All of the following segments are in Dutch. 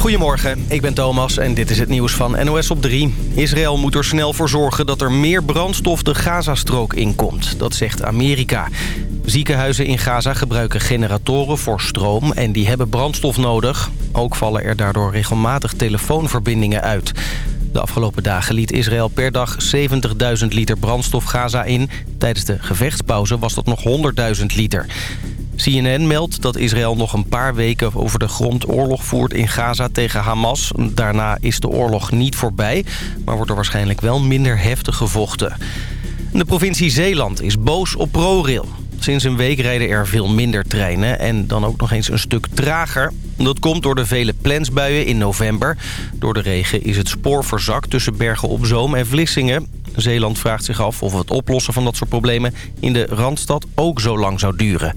Goedemorgen, ik ben Thomas en dit is het nieuws van NOS op 3. Israël moet er snel voor zorgen dat er meer brandstof de Gazastrook inkomt. Dat zegt Amerika. Ziekenhuizen in Gaza gebruiken generatoren voor stroom en die hebben brandstof nodig. Ook vallen er daardoor regelmatig telefoonverbindingen uit. De afgelopen dagen liet Israël per dag 70.000 liter brandstof Gaza in. Tijdens de gevechtspauze was dat nog 100.000 liter. CNN meldt dat Israël nog een paar weken over de grond oorlog voert in Gaza tegen Hamas. Daarna is de oorlog niet voorbij, maar wordt er waarschijnlijk wel minder heftig gevochten. De provincie Zeeland is boos op ProRail. Sinds een week rijden er veel minder treinen en dan ook nog eens een stuk trager. Dat komt door de vele plensbuien in november. Door de regen is het spoor verzakt tussen Bergen op Zoom en Vlissingen. Zeeland vraagt zich af of het oplossen van dat soort problemen in de Randstad ook zo lang zou duren.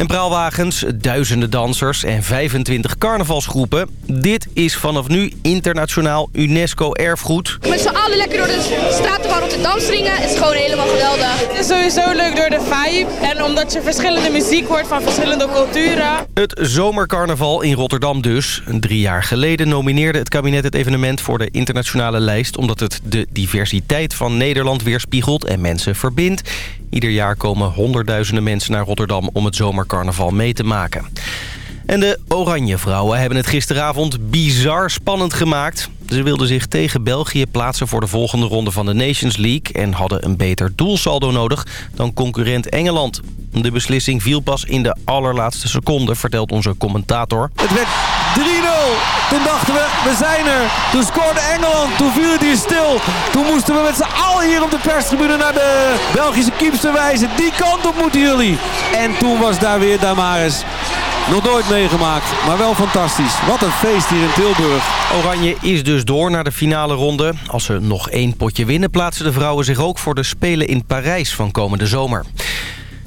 En praalwagens, duizenden dansers en 25 carnavalsgroepen. Dit is vanaf nu internationaal UNESCO-erfgoed. Met z'n allen lekker door de straten van Rotterdam springen is gewoon helemaal geweldig. Het is sowieso leuk door de vibe en omdat je verschillende muziek hoort van verschillende culturen. Het zomercarnaval in Rotterdam dus. Drie jaar geleden nomineerde het kabinet het evenement voor de internationale lijst... omdat het de diversiteit van Nederland weerspiegelt en mensen verbindt. Ieder jaar komen honderdduizenden mensen naar Rotterdam om het zomercarnaval mee te maken. En de Oranje Vrouwen hebben het gisteravond bizar spannend gemaakt. Ze wilden zich tegen België plaatsen voor de volgende ronde van de Nations League... en hadden een beter doelsaldo nodig dan concurrent Engeland. De beslissing viel pas in de allerlaatste seconde, vertelt onze commentator. Het werd 3-0. Toen dachten we, we zijn er. Toen scoorde Engeland. Toen viel het stil. Toen moesten we met z'n allen hier op de perstribune naar de Belgische keepster wijzen. Die kant op moeten jullie. En toen was daar weer Damaris. Nog nooit meegemaakt, maar wel fantastisch. Wat een feest hier in Tilburg. Oranje is dus door naar de finale ronde. Als ze nog één potje winnen, plaatsen de vrouwen zich ook voor de Spelen in Parijs van komende zomer.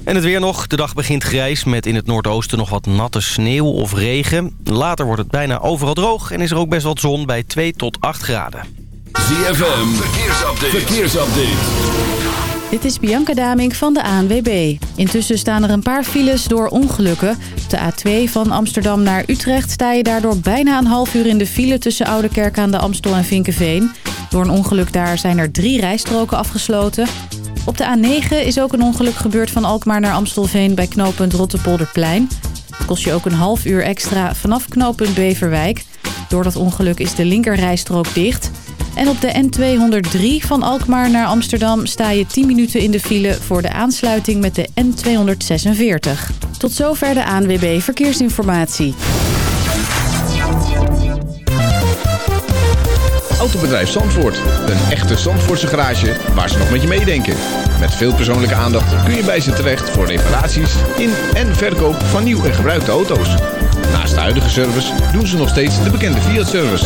En het weer nog. De dag begint grijs met in het noordoosten nog wat natte sneeuw of regen. Later wordt het bijna overal droog en is er ook best wat zon bij 2 tot 8 graden. ZFM, verkeersupdate. verkeersupdate. Dit is Bianca Daming van de ANWB. Intussen staan er een paar files door ongelukken. Op de A2 van Amsterdam naar Utrecht sta je daardoor bijna een half uur in de file... tussen Oudekerk aan de Amstel en Vinkenveen. Door een ongeluk daar zijn er drie rijstroken afgesloten. Op de A9 is ook een ongeluk gebeurd van Alkmaar naar Amstelveen... bij knooppunt Rottepolderplein. Het kost je ook een half uur extra vanaf knooppunt Beverwijk. Door dat ongeluk is de linkerrijstrook dicht... En op de N203 van Alkmaar naar Amsterdam sta je 10 minuten in de file voor de aansluiting met de N246. Tot zover de ANWB Verkeersinformatie. Autobedrijf Zandvoort. Een echte Zandvoortse garage waar ze nog met je meedenken. Met veel persoonlijke aandacht kun je bij ze terecht voor reparaties in en verkoop van nieuw en gebruikte auto's. Naast de huidige service doen ze nog steeds de bekende Fiat-service.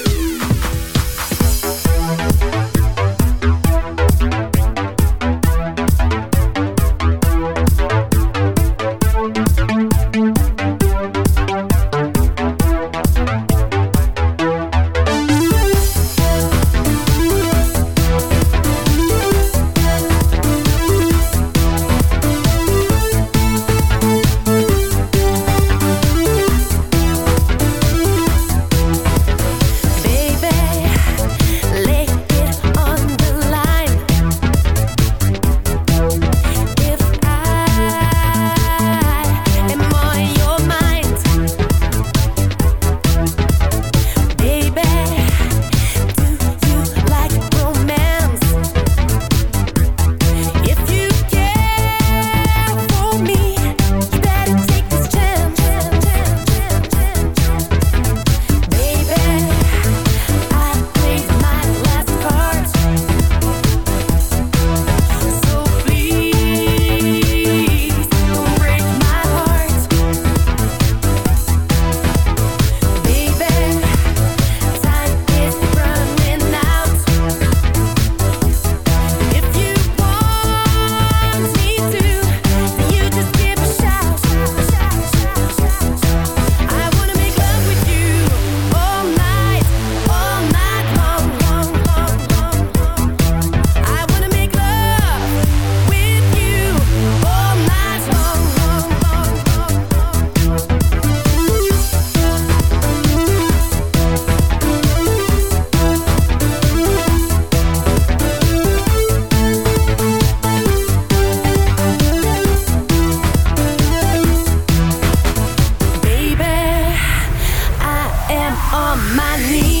my knees.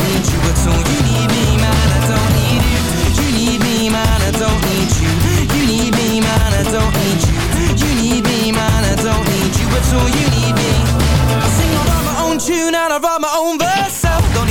don't need you. You need me, man, I don't need you. You need me, man, I don't need you at all. You need me. I sing, I my own tune and I write my own verse.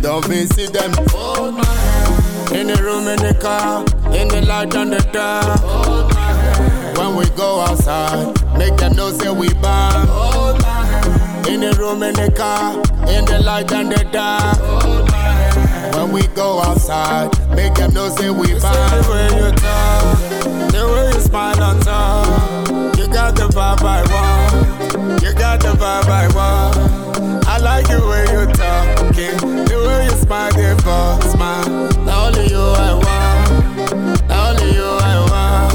Don't visit them. Hold my hand. In the room, in the car, in the light and the dark. Hold my hand. When we go outside, make them know say we bomb. Hold my hand. In the room, in the car, in the light and the dark. Hold my hand. When we go outside, make them know say we bomb. The way you talk, the way you smile on top. You got the vibe I want. You got the vibe I want. I like the way Now only you I want. Only you I want.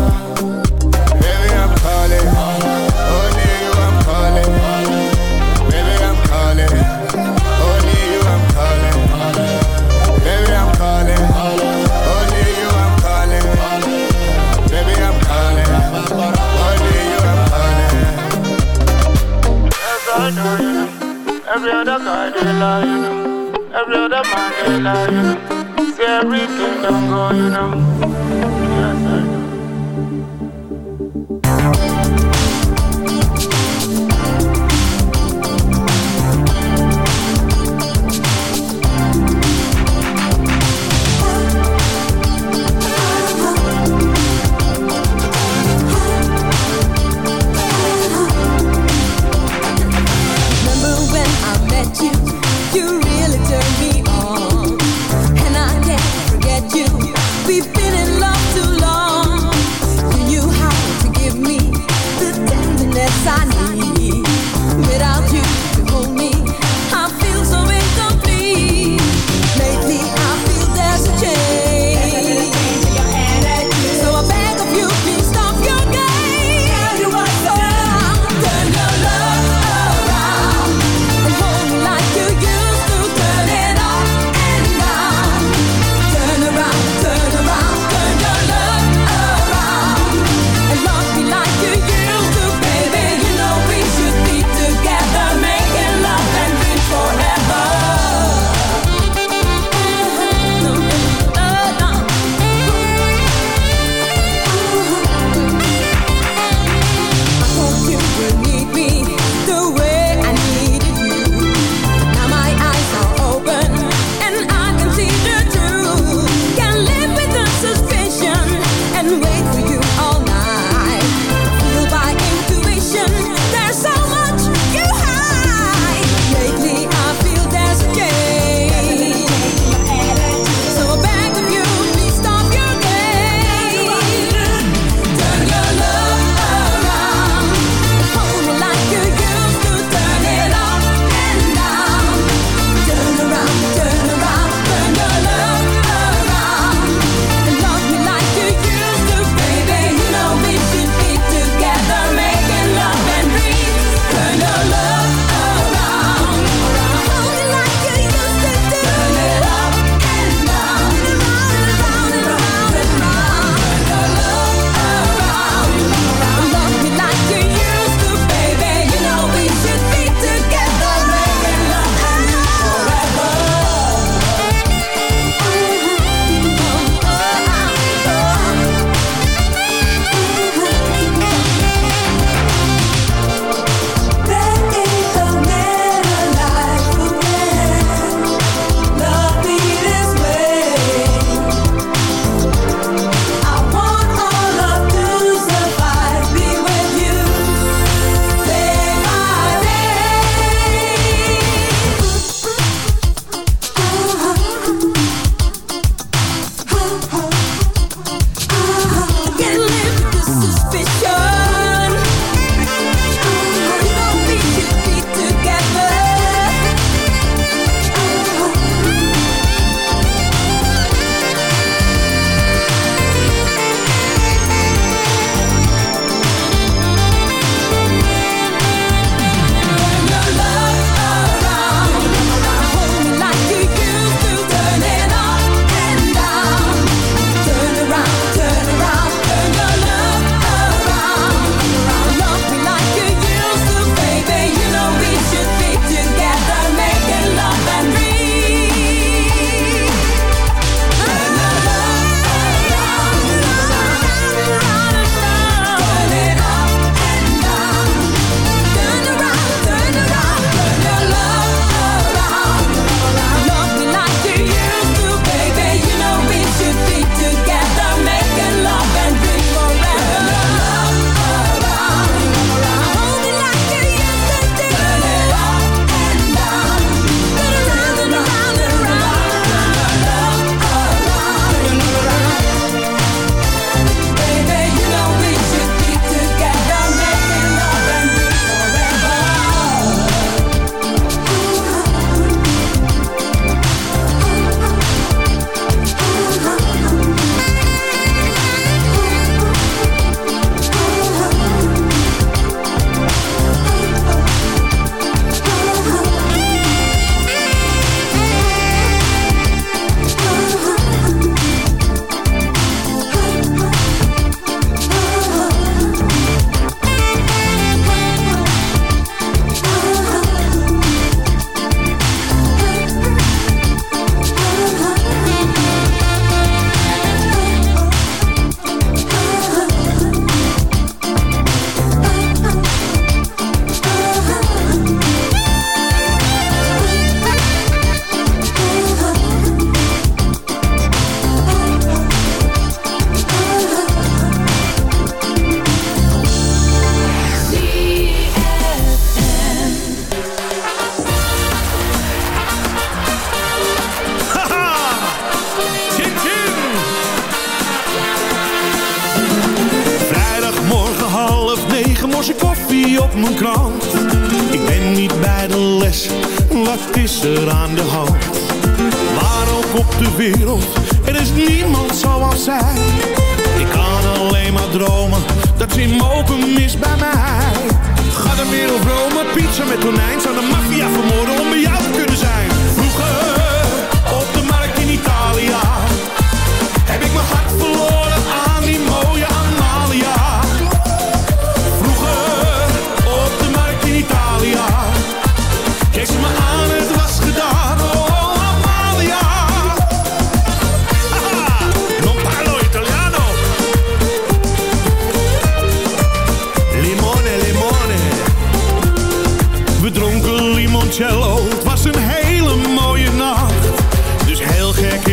Baby, I'm calling. Only you I'm calling. Baby, I'm calling. Only you I'm calling. Baby, I'm calling. Only you I'm calling. Every other guy they lie, you know. Every other man they lie, you know. See everything don't go, you know.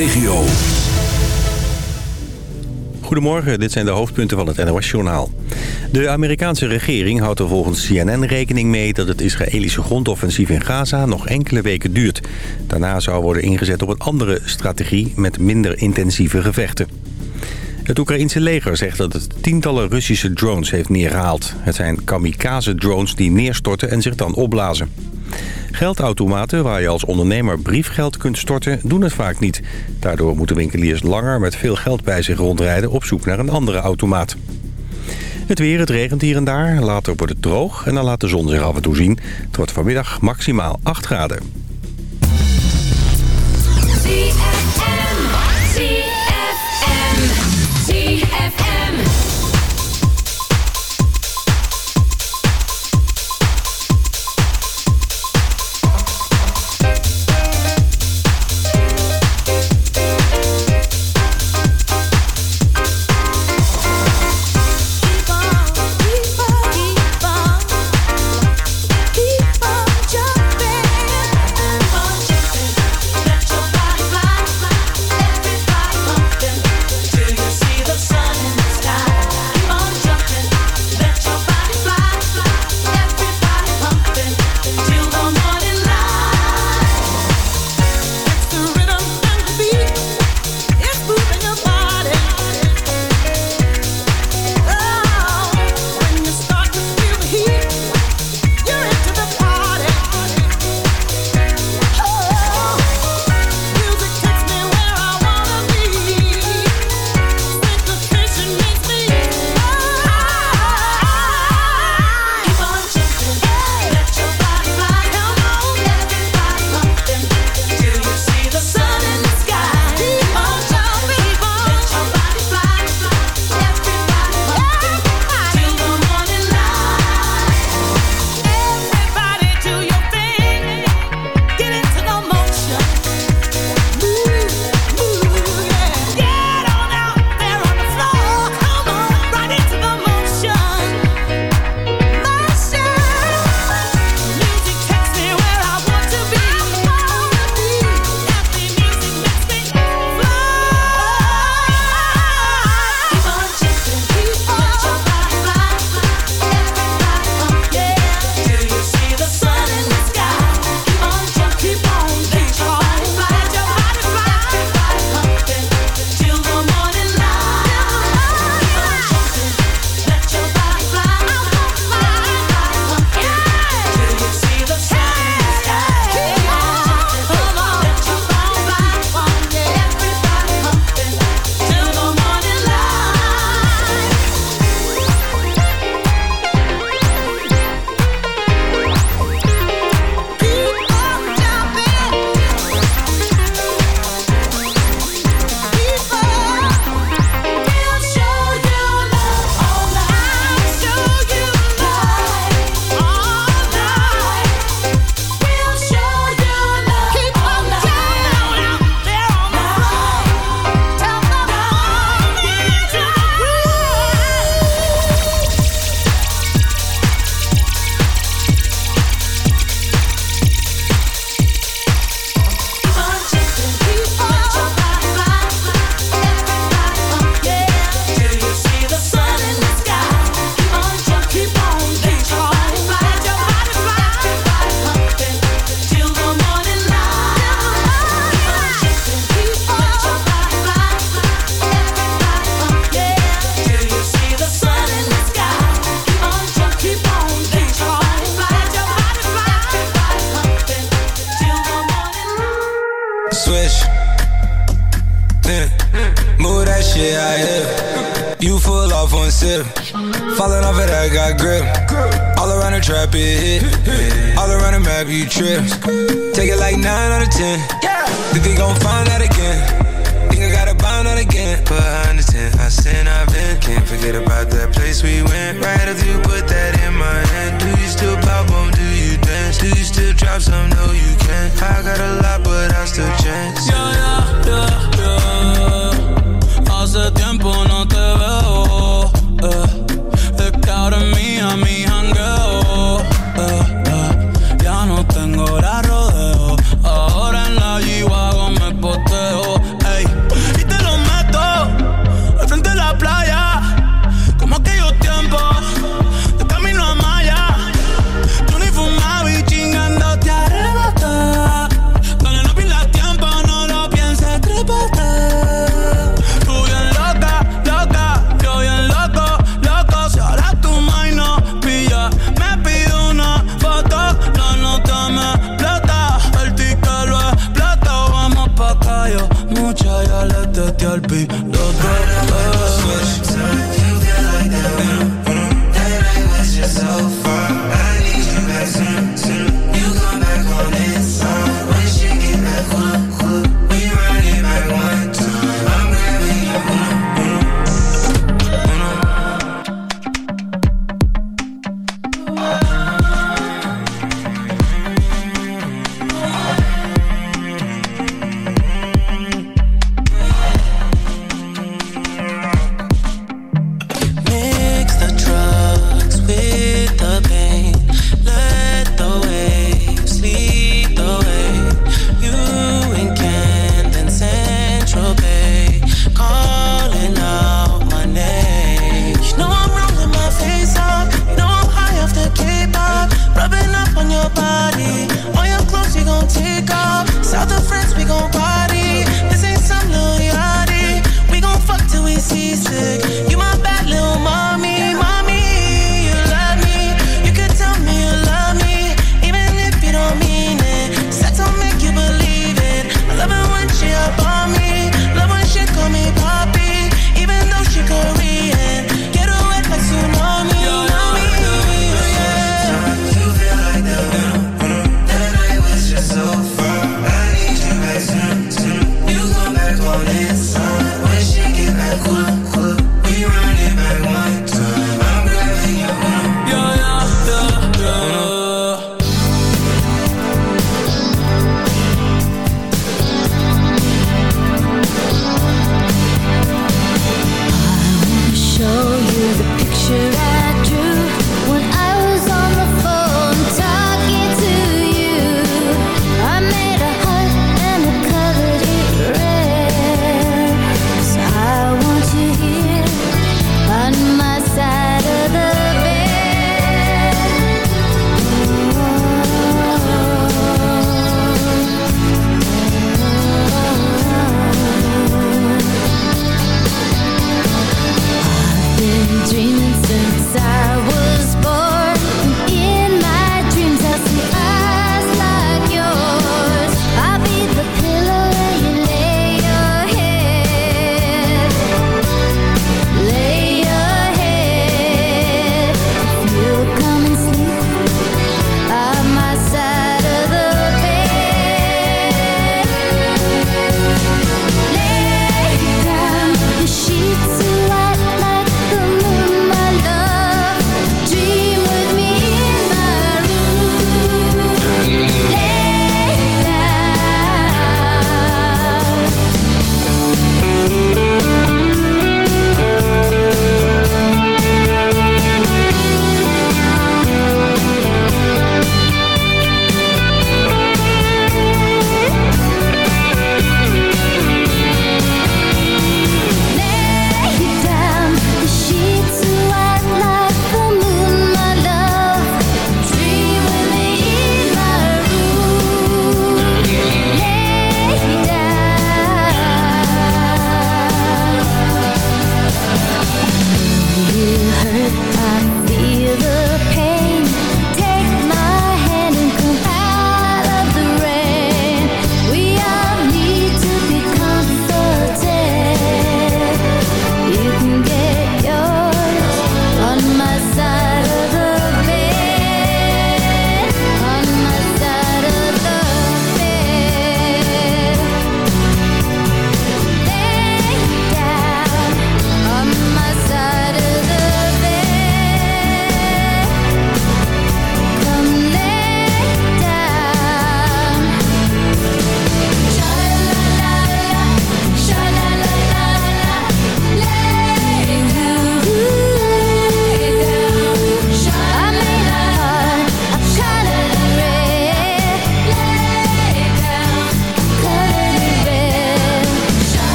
Regio. Goedemorgen, dit zijn de hoofdpunten van het NOS-journaal. De Amerikaanse regering houdt er volgens CNN rekening mee... dat het Israëlische grondoffensief in Gaza nog enkele weken duurt. Daarna zou worden ingezet op een andere strategie... met minder intensieve gevechten. Het Oekraïense leger zegt dat het tientallen Russische drones heeft neergehaald. Het zijn kamikaze-drones die neerstorten en zich dan opblazen. Geldautomaten waar je als ondernemer briefgeld kunt storten doen het vaak niet. Daardoor moeten winkeliers langer met veel geld bij zich rondrijden op zoek naar een andere automaat. Het weer, het regent hier en daar. Later wordt het droog en dan laat de zon zich af en toe zien. Het wordt vanmiddag maximaal 8 graden.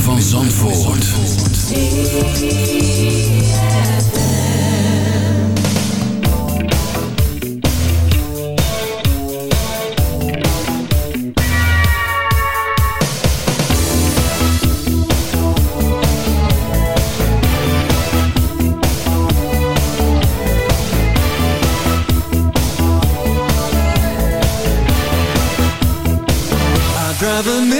Ritme van Zandvoort. Drive a